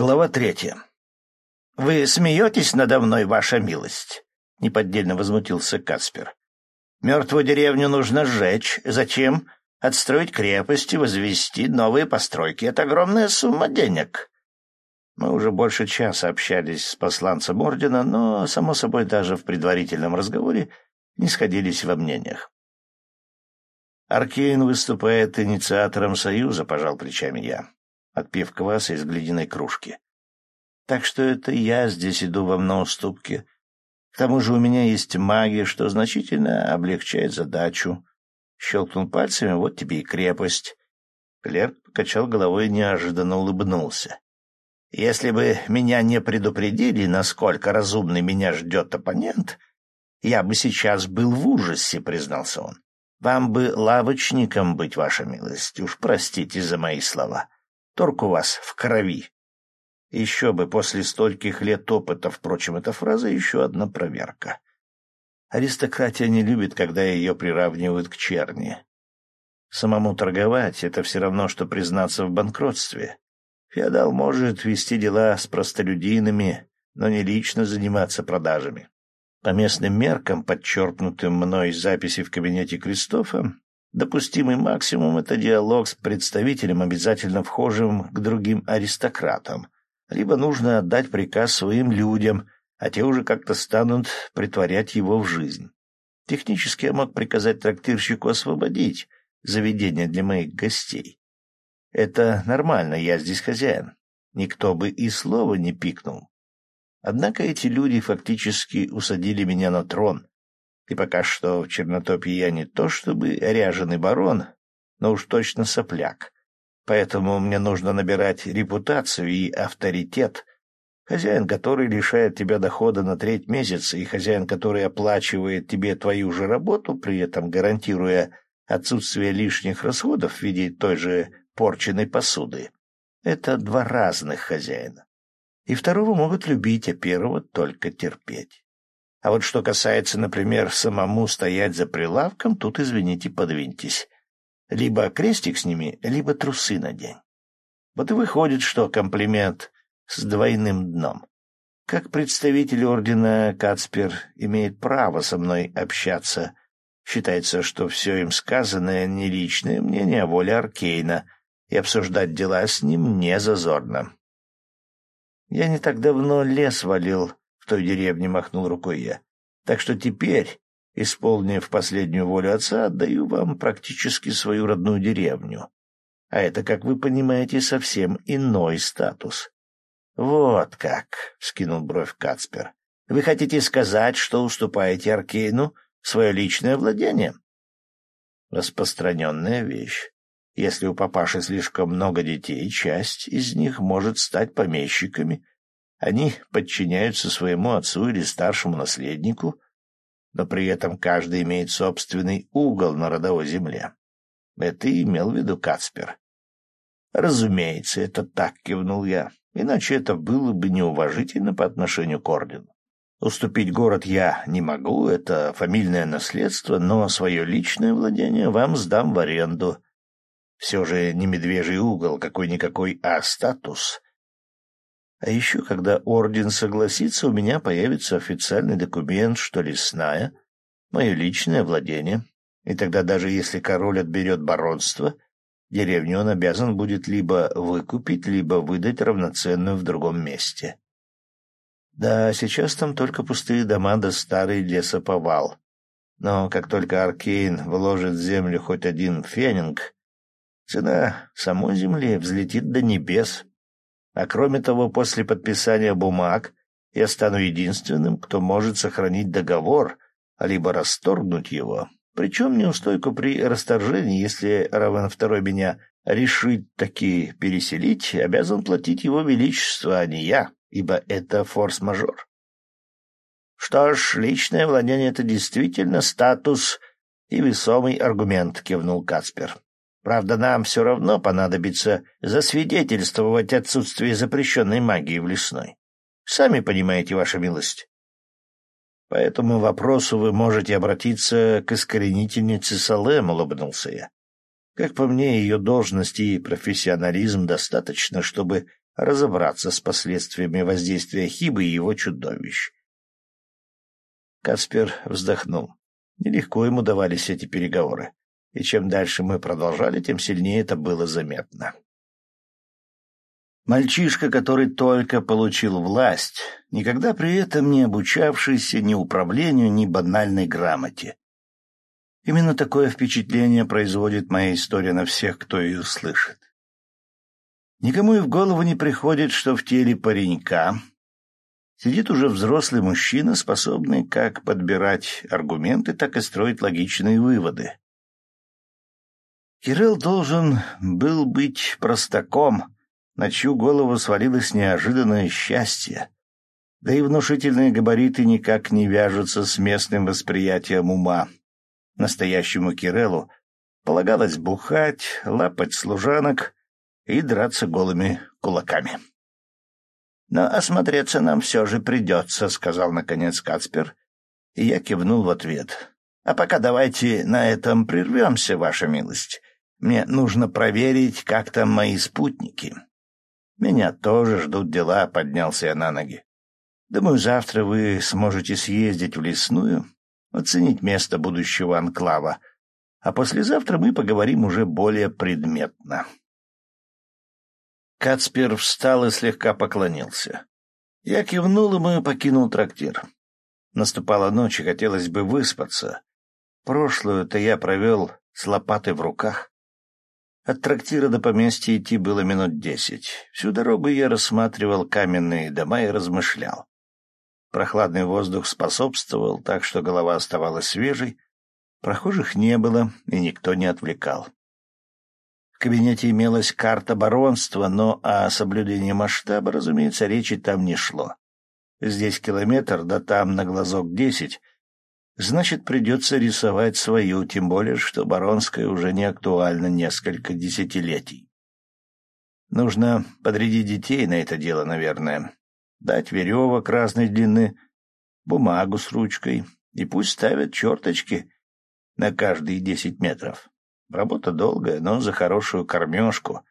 Глава третья. «Вы смеетесь надо мной, ваша милость?» — неподдельно возмутился Каспер. «Мертвую деревню нужно сжечь. Зачем? Отстроить крепости, возвести новые постройки. Это огромная сумма денег». Мы уже больше часа общались с посланцем ордена, но, само собой, даже в предварительном разговоре не сходились во мнениях. «Аркейн выступает инициатором союза», — пожал плечами я отпив кваса из глиняной кружки. Так что это я здесь иду вам на уступки. К тому же у меня есть магия, что значительно облегчает задачу. Щелкнул пальцами, вот тебе и крепость. Клерк покачал головой и неожиданно улыбнулся. Если бы меня не предупредили, насколько разумный меня ждет оппонент, я бы сейчас был в ужасе, признался он. Вам бы лавочником быть, ваша милость, уж простите за мои слова. Торг у вас в крови. Еще бы после стольких лет опыта, впрочем, эта фраза еще одна проверка. Аристократия не любит, когда ее приравнивают к черни. Самому торговать — это все равно, что признаться в банкротстве. Феодал может вести дела с простолюдинами, но не лично заниматься продажами. По местным меркам, подчеркнутым мной записи в кабинете Кристофа, Допустимый максимум — это диалог с представителем, обязательно вхожим к другим аристократам. Либо нужно отдать приказ своим людям, а те уже как-то станут притворять его в жизнь. Технически я мог приказать трактирщику освободить заведение для моих гостей. Это нормально, я здесь хозяин. Никто бы и слова не пикнул. Однако эти люди фактически усадили меня на трон, и пока что в Чернотопе я не то чтобы ряженый барон, но уж точно сопляк. Поэтому мне нужно набирать репутацию и авторитет. Хозяин, который лишает тебя дохода на треть месяца, и хозяин, который оплачивает тебе твою же работу, при этом гарантируя отсутствие лишних расходов в виде той же порченной посуды. Это два разных хозяина. И второго могут любить, а первого только терпеть. А вот что касается, например, самому стоять за прилавком, тут, извините, подвиньтесь. Либо крестик сними, либо трусы надень. Вот и выходит, что комплимент с двойным дном. Как представитель ордена Кацпер имеет право со мной общаться. Считается, что все им сказанное не личное мнение, а воля Аркейна, и обсуждать дела с ним не зазорно. Я не так давно лес валил, той деревне, — махнул рукой я. Так что теперь, исполнив последнюю волю отца, отдаю вам практически свою родную деревню. А это, как вы понимаете, совсем иной статус. — Вот как, — скинул бровь Кацпер. — Вы хотите сказать, что уступаете Аркейну свое личное владение? — Распространенная вещь. Если у папаши слишком много детей, часть из них может стать помещиками они подчиняются своему отцу или старшему наследнику, но при этом каждый имеет собственный угол на родовой земле. Это имел в виду Кацпер. Разумеется, это так, кивнул я, иначе это было бы неуважительно по отношению к ордену. Уступить город я не могу, это фамильное наследство, но свое личное владение вам сдам в аренду. Все же не медвежий угол какой-никакой, а статус. А еще, когда орден согласится, у меня появится официальный документ, что лесная — мое личное владение. И тогда даже если король отберет баронство, деревню он обязан будет либо выкупить, либо выдать равноценную в другом месте. Да, сейчас там только пустые дома да старый лесоповал. Но как только Аркейн вложит в землю хоть один фенинг, цена самой земли взлетит до небес. А кроме того, после подписания бумаг я стану единственным, кто может сохранить договор, либо расторгнуть его. Причем неустойку при расторжении, если Равен II меня решит таки переселить, обязан платить его величество, а не я, ибо это форс-мажор. Что ж, личное владение — это действительно статус и весомый аргумент, — кивнул Кацпер. Правда, нам все равно понадобится засвидетельствовать отсутствие запрещенной магии в лесной. Сами понимаете, ваша милость. По этому вопросу вы можете обратиться к искоренительнице Салем, улыбнулся я. Как по мне, ее должность и профессионализм достаточно, чтобы разобраться с последствиями воздействия Хибы и его чудовищ. Каспер вздохнул. Нелегко ему давались эти переговоры, и чем дальше мы продолжали, тем сильнее это было заметно. Мальчишка, который только получил власть, никогда при этом не обучавшийся ни управлению, ни банальной грамоте. Именно такое впечатление производит моя история на всех, кто ее слышит. Никому и в голову не приходит, что в теле паренька сидит уже взрослый мужчина, способный как подбирать аргументы, так и строить логичные выводы. Кирилл должен был быть простаком, на чью голову свалилось неожиданное счастье. Да и внушительные габариты никак не вяжутся с местным восприятием ума. Настоящему Киреллу полагалось бухать, лапать служанок и драться голыми кулаками. «Но осмотреться нам все же придется», — сказал наконец Кацпер, и я кивнул в ответ. «А пока давайте на этом прервемся, ваша милость. Мне нужно проверить, как там мои спутники». «Меня тоже ждут дела», — поднялся я на ноги. «Думаю, завтра вы сможете съездить в лесную, оценить место будущего анклава, а послезавтра мы поговорим уже более предметно». Кацпер встал и слегка поклонился. Я кивнул ему и покинул трактир. Наступала ночь, и хотелось бы выспаться. Прошлую-то я провел с лопатой в руках. От трактира до поместья идти было минут десять. Всю дорогу я рассматривал каменные дома и размышлял. Прохладный воздух способствовал, так что голова оставалась свежей. Прохожих не было, и никто не отвлекал. В кабинете имелась карта баронства, но о соблюдении масштаба, разумеется, речи там не шло. Здесь километр, да там на глазок десять. Значит, придется рисовать свою, тем более, что баронская уже не актуальна несколько десятилетий. Нужно подрядить детей на это дело, наверное. Дать веревок разной длины, бумагу с ручкой, и пусть ставят черточки на каждые десять метров. Работа долгая, но за хорошую кормежку.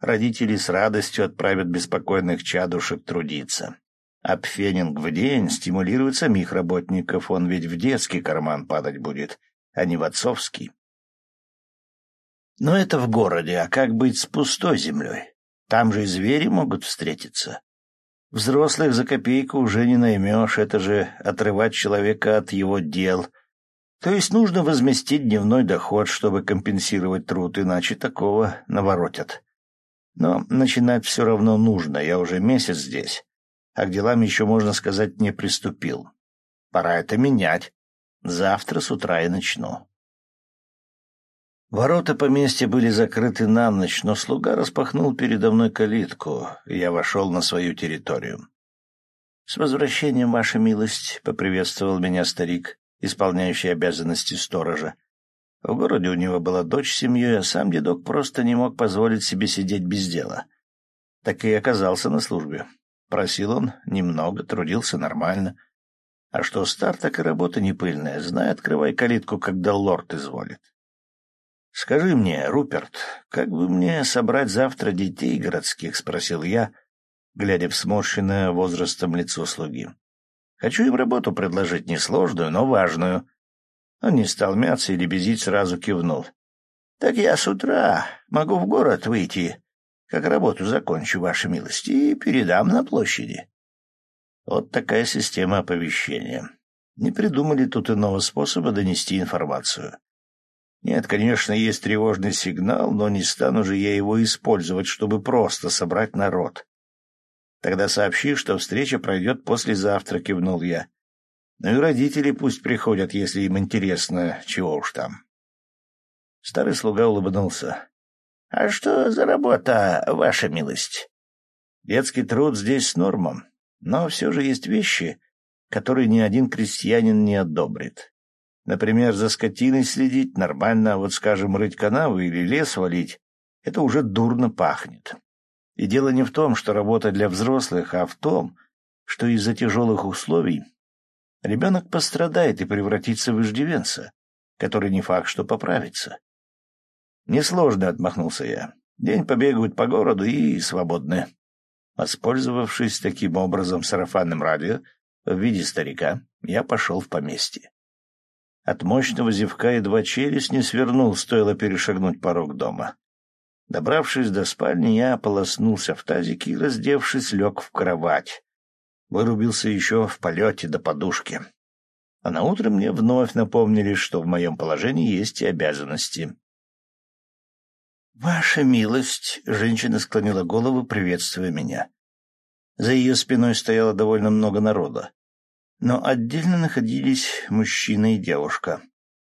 Родители с радостью отправят беспокойных чадушек трудиться. А пфенинг в день стимулирует самих работников, он ведь в детский карман падать будет, а не в отцовский. Но это в городе, а как быть с пустой землей? Там же и звери могут встретиться. Взрослых за копейку уже не наймешь, это же отрывать человека от его дел — то есть нужно возместить дневной доход, чтобы компенсировать труд, иначе такого наворотят. Но начинать все равно нужно, я уже месяц здесь, а к делам еще, можно сказать, не приступил. Пора это менять. Завтра с утра и начну. Ворота поместья были закрыты на ночь, но слуга распахнул передо мной калитку, и я вошел на свою территорию. — С возвращением, ваша милость! — поприветствовал меня старик исполняющий обязанности сторожа. В городе у него была дочь с семьей, а сам дедок просто не мог позволить себе сидеть без дела. Так и оказался на службе. Просил он немного, трудился нормально. А что стар, так и работа не пыльная. Знай, открывай калитку, когда лорд изволит. — Скажи мне, Руперт, как бы мне собрать завтра детей городских? — спросил я, глядя в сморщенное возрастом лицо слуги. Хочу им работу предложить несложную, но важную. Он не стал мяться или безить, сразу кивнул. — Так я с утра могу в город выйти, как работу закончу, ваша милость, и передам на площади. Вот такая система оповещения. Не придумали тут иного способа донести информацию. Нет, конечно, есть тревожный сигнал, но не стану же я его использовать, чтобы просто собрать народ. Тогда сообщи, что встреча пройдет послезавтра, — кивнул я. Ну и родители пусть приходят, если им интересно, чего уж там. Старый слуга улыбнулся. — А что за работа, ваша милость? Детский труд здесь с нормом, но все же есть вещи, которые ни один крестьянин не одобрит. Например, за скотиной следить нормально, вот, скажем, рыть канавы или лес валить — это уже дурно пахнет. И дело не в том, что работа для взрослых, а в том, что из-за тяжелых условий ребенок пострадает и превратится в иждивенца, который не факт, что поправится. «Несложно», — отмахнулся я. «День побегают по городу и свободны». Воспользовавшись таким образом сарафанным радио в виде старика, я пошел в поместье. От мощного зевка едва челюсть не свернул, стоило перешагнуть порог дома. Добравшись до спальни, я ополоснулся в тазике и, раздевшись, лег в кровать. Вырубился еще в полете до подушки. А на утро мне вновь напомнили, что в моем положении есть и обязанности. «Ваша милость!» — женщина склонила голову, приветствуя меня. За ее спиной стояло довольно много народа. Но отдельно находились мужчина и девушка.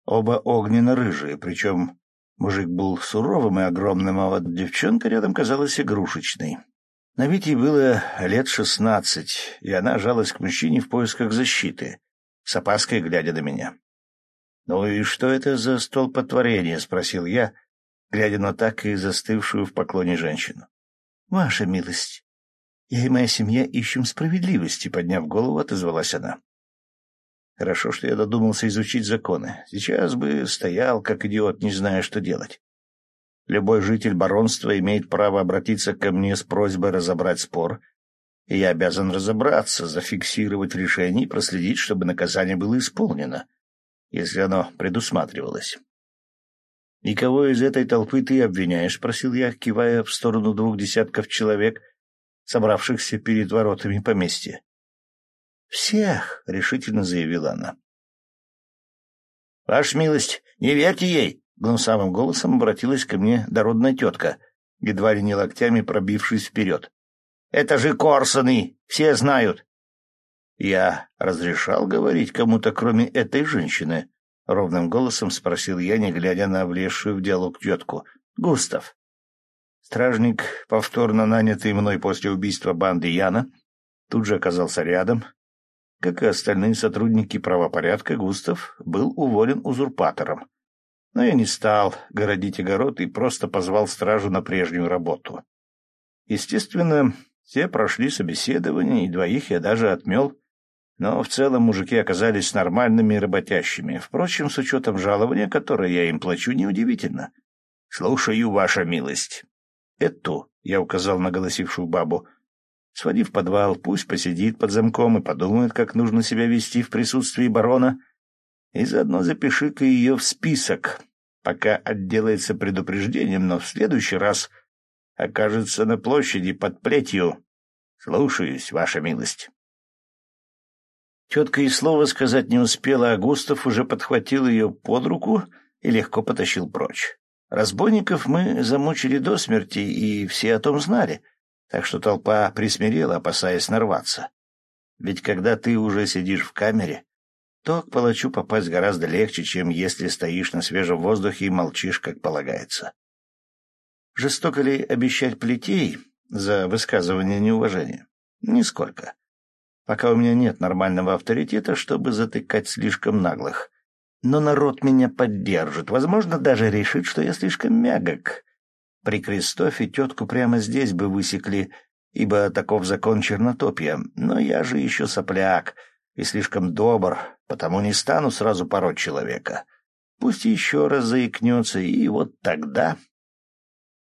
Оба огненно-рыжие, причем мужик был суровым и огромным, а вот девчонка рядом казалась игрушечной. На вид ей было лет шестнадцать, и она жалась к мужчине в поисках защиты, с опаской глядя на меня. — Ну и что это за столпотворение? — спросил я, — глядя на так и застывшую в поклоне женщину. — Ваша милость, я и моя семья ищем справедливости, — подняв голову, отозвалась она. Хорошо, что я додумался изучить законы. Сейчас бы стоял, как идиот, не зная, что делать. Любой житель баронства имеет право обратиться ко мне с просьбой разобрать спор, и я обязан разобраться, зафиксировать решение и проследить, чтобы наказание было исполнено, если оно предусматривалось. «И кого из этой толпы ты обвиняешь?» — спросил я, кивая в сторону двух десятков человек, собравшихся перед воротами поместья. «Всех!» — решительно заявила она. «Ваша милость, не верьте ей!» — гнусавым голосом обратилась ко мне дородная тетка, едва ли не локтями пробившись вперед. «Это же Корсоны! Все знают!» «Я разрешал говорить кому-то, кроме этой женщины?» — ровным голосом спросил я, не глядя на влезшую в диалог тетку. — Густав. Стражник, повторно нанятый мной после убийства банды Яна, тут же оказался рядом. Как и остальные сотрудники правопорядка, Густав был уволен узурпатором. Но я не стал городить огород и просто позвал стражу на прежнюю работу. Естественно, все прошли собеседование, и двоих я даже отмел но в целом мужики оказались нормальными и работящими. Впрочем, с учетом жалования, которое я им плачу, неудивительно. — Слушаю, ваша милость. — Эту, — я указал на голосившую бабу. — Своди в подвал, пусть посидит под замком и подумает, как нужно себя вести в присутствии барона. И заодно запиши-ка ее в список, пока отделается предупреждением, но в следующий раз окажется на площади под плетью. Слушаюсь, ваша милость. Тетка и слова сказать не успела, а Густав уже подхватил ее под руку и легко потащил прочь. Разбойников мы замучили до смерти, и все о том знали, так что толпа присмирела, опасаясь нарваться. Ведь когда ты уже сидишь в камере, то к палачу попасть гораздо легче, чем если стоишь на свежем воздухе и молчишь, как полагается. Жестоко ли обещать плетей за высказывание неуважения? Нисколько пока у меня нет нормального авторитета, чтобы затыкать слишком наглых. Но народ меня поддержит, возможно, даже решит, что я слишком мягок. При Кристофе тетку прямо здесь бы высекли, ибо таков закон чернотопья, но я же еще сопляк и слишком добр, потому не стану сразу пороть человека. Пусть еще раз заикнется, и вот тогда...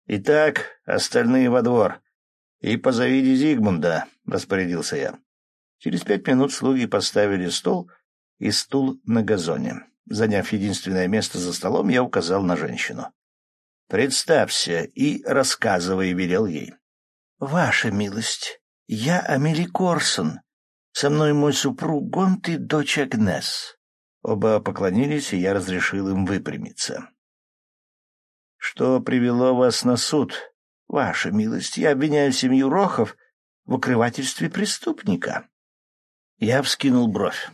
Итак, остальные во двор. И позовите Зигмунда, — распорядился я. Через пять минут слуги поставили стол и стул на газоне. Заняв единственное место за столом, я указал на женщину. «Представься и рассказывай», — велел ей. «Ваша милость, я Амели Корсон. Со мной мой супруг Гонт и дочь Агнес». Оба поклонились, и я разрешил им выпрямиться. «Что привело вас на суд?» «Ваша милость, я обвиняю семью Рохов в укрывательстве преступника». Я вскинул бровь.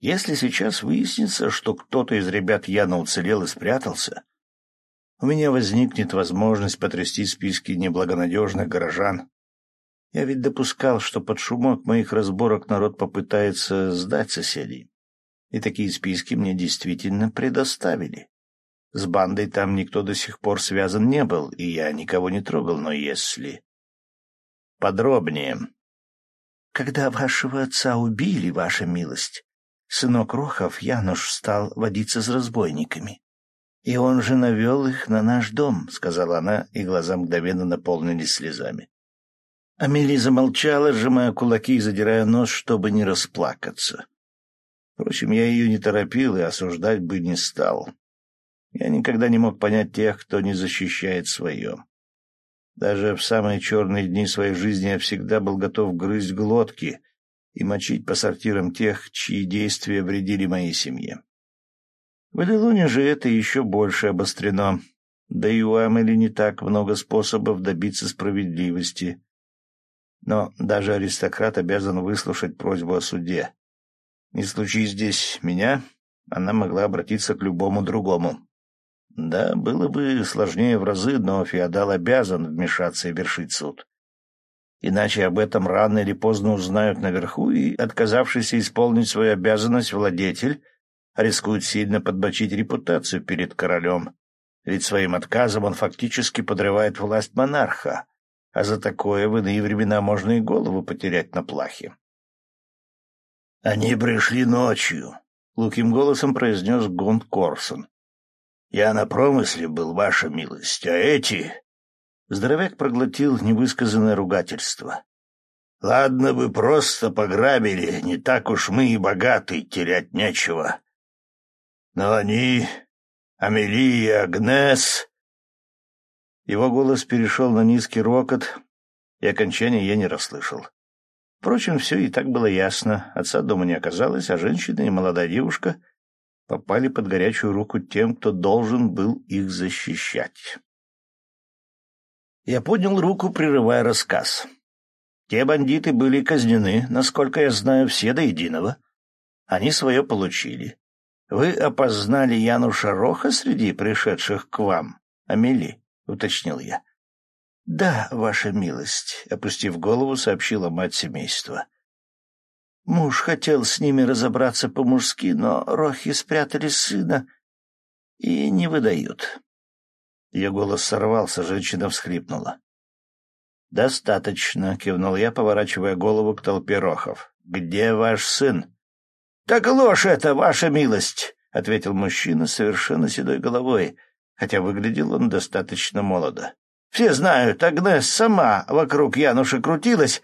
Если сейчас выяснится, что кто-то из ребят Яна уцелел и спрятался, у меня возникнет возможность потрясти списки неблагонадежных горожан. Я ведь допускал, что под шумок моих разборок народ попытается сдать соседей. И такие списки мне действительно предоставили. С бандой там никто до сих пор связан не был, и я никого не трогал, но если... Подробнее. Когда вашего отца убили, ваша милость, сынок Рохов, Януш, стал водиться с разбойниками. И он же навел их на наш дом, — сказала она, и глаза мгновенно наполнились слезами. Амели замолчала, сжимая кулаки и задирая нос, чтобы не расплакаться. Впрочем, я ее не торопил и осуждать бы не стал. Я никогда не мог понять тех, кто не защищает свое. Даже в самые черные дни своей жизни я всегда был готов грызть глотки и мочить по сортирам тех, чьи действия вредили моей семье. В Эделуне же это еще больше обострено, да и у Амели не так много способов добиться справедливости. Но даже аристократ обязан выслушать просьбу о суде. Не случись здесь меня, она могла обратиться к любому другому. Да, было бы сложнее в разы, но феодал обязан вмешаться и вершить суд. Иначе об этом рано или поздно узнают наверху, и отказавшийся исполнить свою обязанность владетель рискует сильно подбочить репутацию перед королем, ведь своим отказом он фактически подрывает власть монарха, а за такое в иные времена можно и голову потерять на плахе. «Они пришли ночью», — луким голосом произнес Гунд Корсон. «Я на промысле был, ваша милость, а эти...» Здоровяк проглотил невысказанное ругательство. «Ладно бы просто пограбили, не так уж мы и богаты, терять нечего. Но они... Амелия, Агнес...» Его голос перешел на низкий рокот, и окончания я не расслышал. Впрочем, все и так было ясно. Отца дома не оказалось, а женщина и молодая девушка попали под горячую руку тем, кто должен был их защищать. Я поднял руку, прерывая рассказ. Те бандиты были казнены, насколько я знаю, все до единого. Они свое получили. Вы опознали Януша Роха среди пришедших к вам, Амели? — уточнил я. — Да, ваша милость, — опустив голову, сообщила мать семейства. Муж хотел с ними разобраться по-мужски, но рохи спрятали сына и не выдают. Ее голос сорвался, женщина всхлипнула. «Достаточно», — кивнул я, поворачивая голову к толпе рохов. «Где ваш сын?» «Так ложь это, ваша милость», — ответил мужчина совершенно седой головой, хотя выглядел он достаточно молодо. Все знают, Агнес сама вокруг Януша крутилась,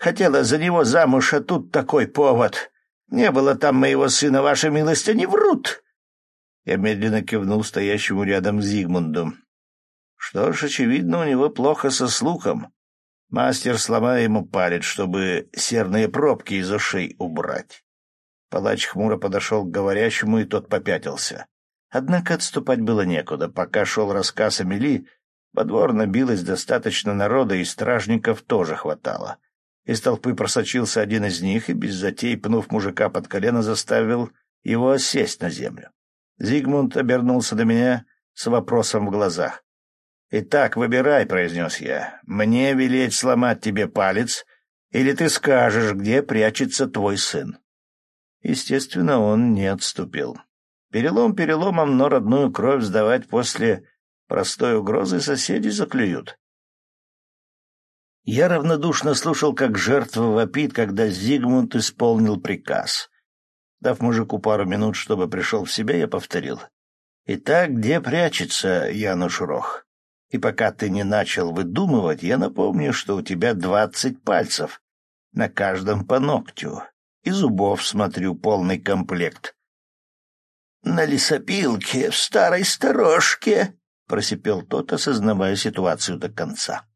хотела за него замуж, а тут такой повод. Не было там моего сына, ваша милость, они врут. Я медленно кивнул стоящему рядом Зигмунду. Что ж, очевидно, у него плохо со слухом. Мастер сломай ему палец, чтобы серные пробки из ушей убрать. Палач хмуро подошел к говорящему, и тот попятился. Однако отступать было некуда. Пока шел рассказ Амели, во двор набилось достаточно народа, и стражников тоже хватало. Из толпы просочился один из них и, без затей, пнув мужика под колено, заставил его сесть на землю. Зигмунд обернулся до меня с вопросом в глазах. «Итак, выбирай», — произнес я. «Мне велеть сломать тебе палец, или ты скажешь, где прячется твой сын?» Естественно, он не отступил. Перелом переломом, но родную кровь сдавать после Простой угрозы соседи заклюют. Я равнодушно слушал, как жертва вопит, когда Зигмунд исполнил приказ. Дав мужику пару минут, чтобы пришел в себя, я повторил. «Итак, где прячется Януш Рох? И пока ты не начал выдумывать, я напомню, что у тебя двадцать пальцев, на каждом по ногтю, и зубов, смотрю, полный комплект». «На лесопилке, в старой сторожке», просипел тот, осознавая ситуацию до конца.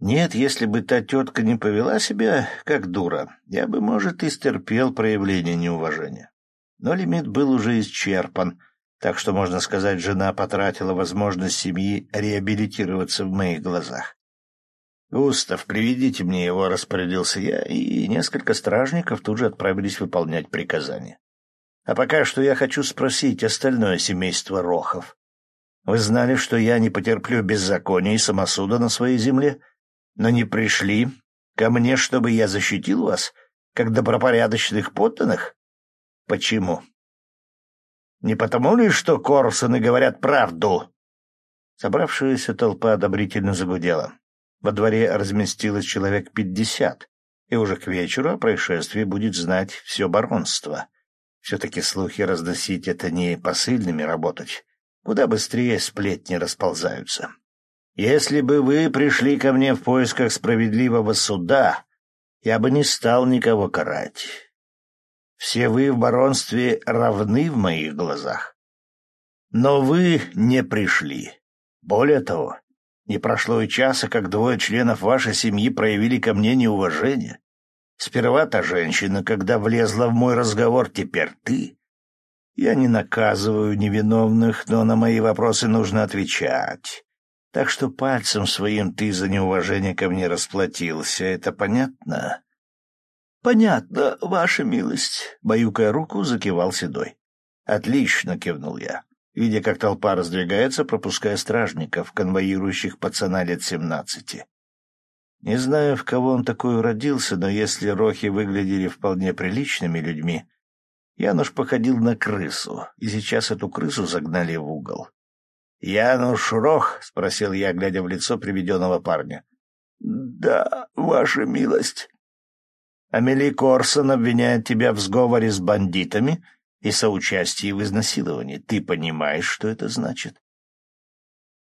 Нет, если бы та тетка не повела себя как дура, я бы, может, и стерпел проявление неуважения. Но лимит был уже исчерпан, так что, можно сказать, жена потратила возможность семьи реабилитироваться в моих глазах. «Густав, приведите мне его», — распорядился я, и несколько стражников тут же отправились выполнять приказание. «А пока что я хочу спросить остальное семейство Рохов. Вы знали, что я не потерплю беззакония и самосуда на своей земле, но не пришли ко мне, чтобы я защитил вас, как добропорядочных подданных? Почему? Не потому ли, что Корсоны говорят правду?» Собравшаяся толпа одобрительно загудела. Во дворе разместилось человек пятьдесят, и уже к вечеру о происшествии будет знать все баронство. Все-таки слухи разносить — это не посыльными работать. Куда быстрее сплетни расползаются. Если бы вы пришли ко мне в поисках справедливого суда, я бы не стал никого карать. Все вы в баронстве равны в моих глазах. Но вы не пришли. Более того, не прошло и часа, как двое членов вашей семьи проявили ко мне неуважение. Сперва та женщина, когда влезла в мой разговор, теперь ты. Я не наказываю невиновных, но на мои вопросы нужно отвечать. Так что пальцем своим ты за неуважение ко мне расплатился. Это понятно? — Понятно, ваша милость. Баюкая руку, закивал Седой. — Отлично, — кивнул я, видя, как толпа раздвигается, пропуская стражников, конвоирующих пацана лет семнадцати. Не знаю, в кого он такой уродился, но если рохи выглядели вполне приличными людьми, Януш походил на крысу, и сейчас эту крысу загнали в угол. — Януш Рох? — спросил я, глядя в лицо приведенного парня. — Да, ваша милость. — Амели Корсон обвиняет тебя в сговоре с бандитами и соучастии в изнасиловании. Ты понимаешь, что это значит?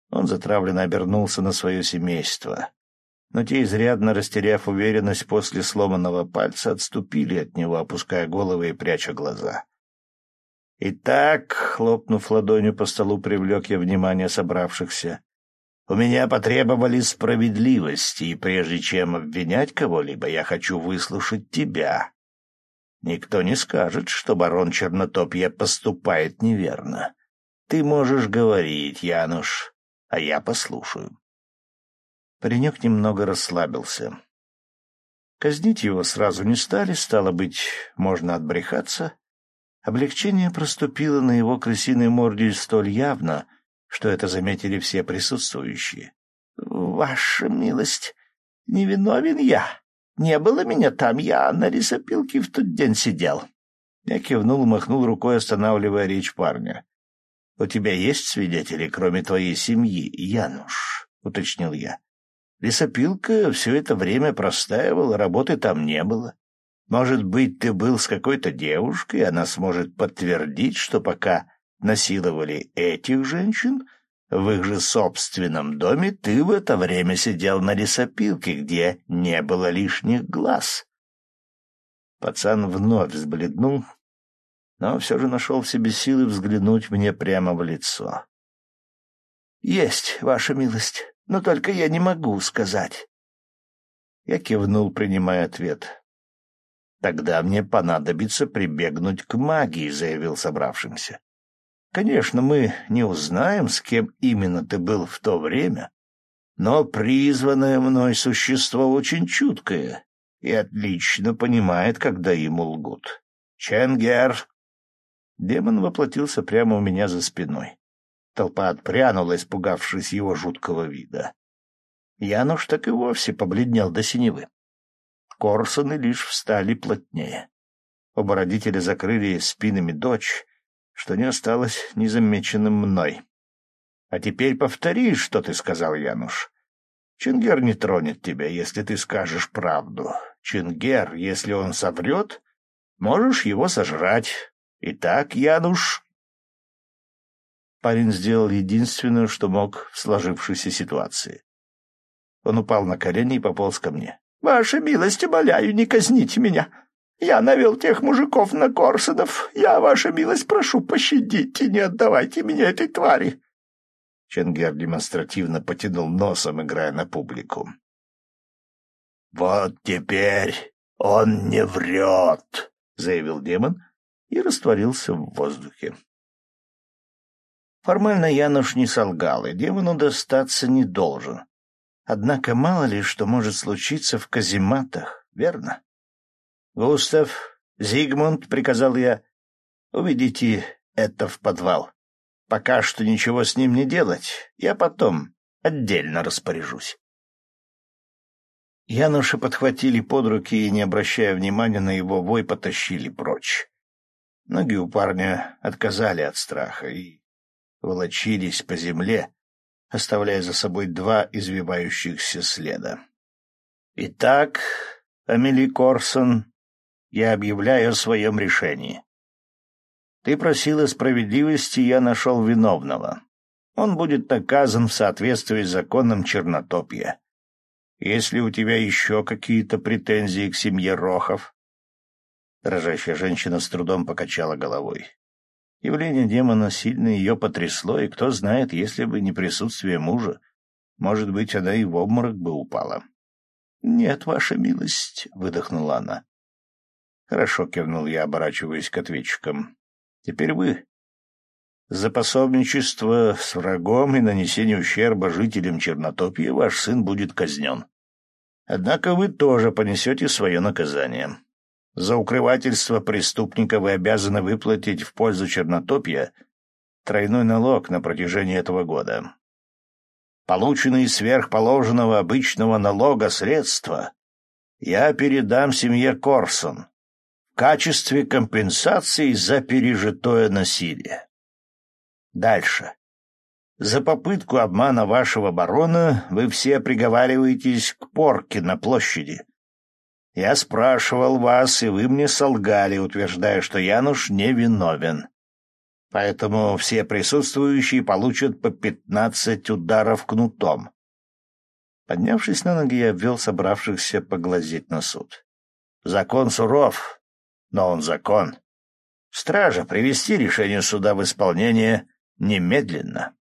Он затравленно обернулся на свое семейство, но те, изрядно растеряв уверенность после сломанного пальца, отступили от него, опуская головы и пряча глаза. «Итак», — хлопнув ладонью по столу, привлек я внимание собравшихся, «у меня потребовали справедливости, и прежде чем обвинять кого-либо, я хочу выслушать тебя. Никто не скажет, что барон Чернотопья поступает неверно. Ты можешь говорить, Януш, а я послушаю». Паренек немного расслабился. Казнить его сразу не стали, стало быть, можно отбрехаться. Облегчение проступило на его крысиной морде столь явно, что это заметили все присутствующие. — Ваша милость, невиновен я. Не было меня там, я на лесопилке в тот день сидел. Я кивнул махнул рукой, останавливая речь парня. — У тебя есть свидетели, кроме твоей семьи, Януш? — уточнил я. Лесопилка все это время простаивала, работы там не было. Может быть, ты был с какой-то девушкой, она сможет подтвердить, что пока насиловали этих женщин, в их же собственном доме ты в это время сидел на лесопилке, где не было лишних глаз. Пацан вновь взбледнул, но все же нашел в себе силы взглянуть мне прямо в лицо. — Есть, ваша милость, но только я не могу сказать. Я кивнул, принимая ответ. Тогда мне понадобится прибегнуть к магии, заявил собравшимся. Конечно, мы не узнаем, с кем именно ты был в то время, но призванное мной существо очень чуткое и отлично понимает, когда ему лгут. Ченгер! Демон воплотился прямо у меня за спиной. Толпа отпрянула, испугавшись его жуткого вида. Януш так и вовсе побледнел до синевы. Корсоны лишь встали плотнее. Оба родителя закрыли спинами дочь, что не осталось незамеченным мной. — А теперь повтори, что ты сказал, Януш. Чингер не тронет тебя, если ты скажешь правду. Чингер, если он соврет, можешь его сожрать. Итак, Януш... Парень сделал единственное, что мог в сложившейся ситуации. Он упал на колени и пополз ко мне. Ваша милость, умоляю, не казните меня. Я навел тех мужиков на Корсунов. Я, ваша милость, прошу, пощадите, не отдавайте меня этой твари. Ченгер демонстративно потянул носом, играя на публику. — Вот теперь он не врет, — заявил демон и растворился в воздухе. Формально Януш не солгал, и демону достаться не должен. Однако мало ли что может случиться в казематах, верно? — Густав, Зигмунд, — приказал я, — уведите это в подвал. Пока что ничего с ним не делать, я потом отдельно распоряжусь. Януша подхватили под руки и, не обращая внимания на его вой, потащили прочь. Ноги у парня отказали от страха и волочились по земле, оставляя за собой два извивающихся следа. «Итак, Амели Корсон, я объявляю о своем решении. Ты просила справедливости, я нашел виновного. он будет наказан в соответствии с законом Чернотопья. Если у тебя еще какие-то претензии к семье Рохов...» Дрожащая женщина с трудом покачала головой. Явление демона сильно ее потрясло, и кто знает, если бы не присутствие мужа, может быть, она и в обморок бы упала. — Нет, ваша милость, — выдохнула она. — Хорошо, — кивнул я, оборачиваясь к ответчикам. — Теперь вы. За пособничество с врагом и нанесение ущерба жителям Чернотопья ваш сын будет казнен. Однако вы тоже понесете свое наказание. За укрывательство преступника вы обязаны выплатить в пользу Чернотопья тройной налог на протяжении этого года полученные сверхположенного обычного налога средства, я передам семье Корсон в качестве компенсации за пережитое насилие. Дальше. За попытку обмана вашего барона вы все приговариваетесь к порке на площади. Я спрашивал вас, и вы мне солгали, утверждая, что Януш невиновен. Поэтому все присутствующие получат по пятнадцать ударов кнутом. Поднявшись на ноги, я обвел собравшихся поглазеть на суд. Закон суров, но он закон. Стража, привести решение суда в исполнение немедленно.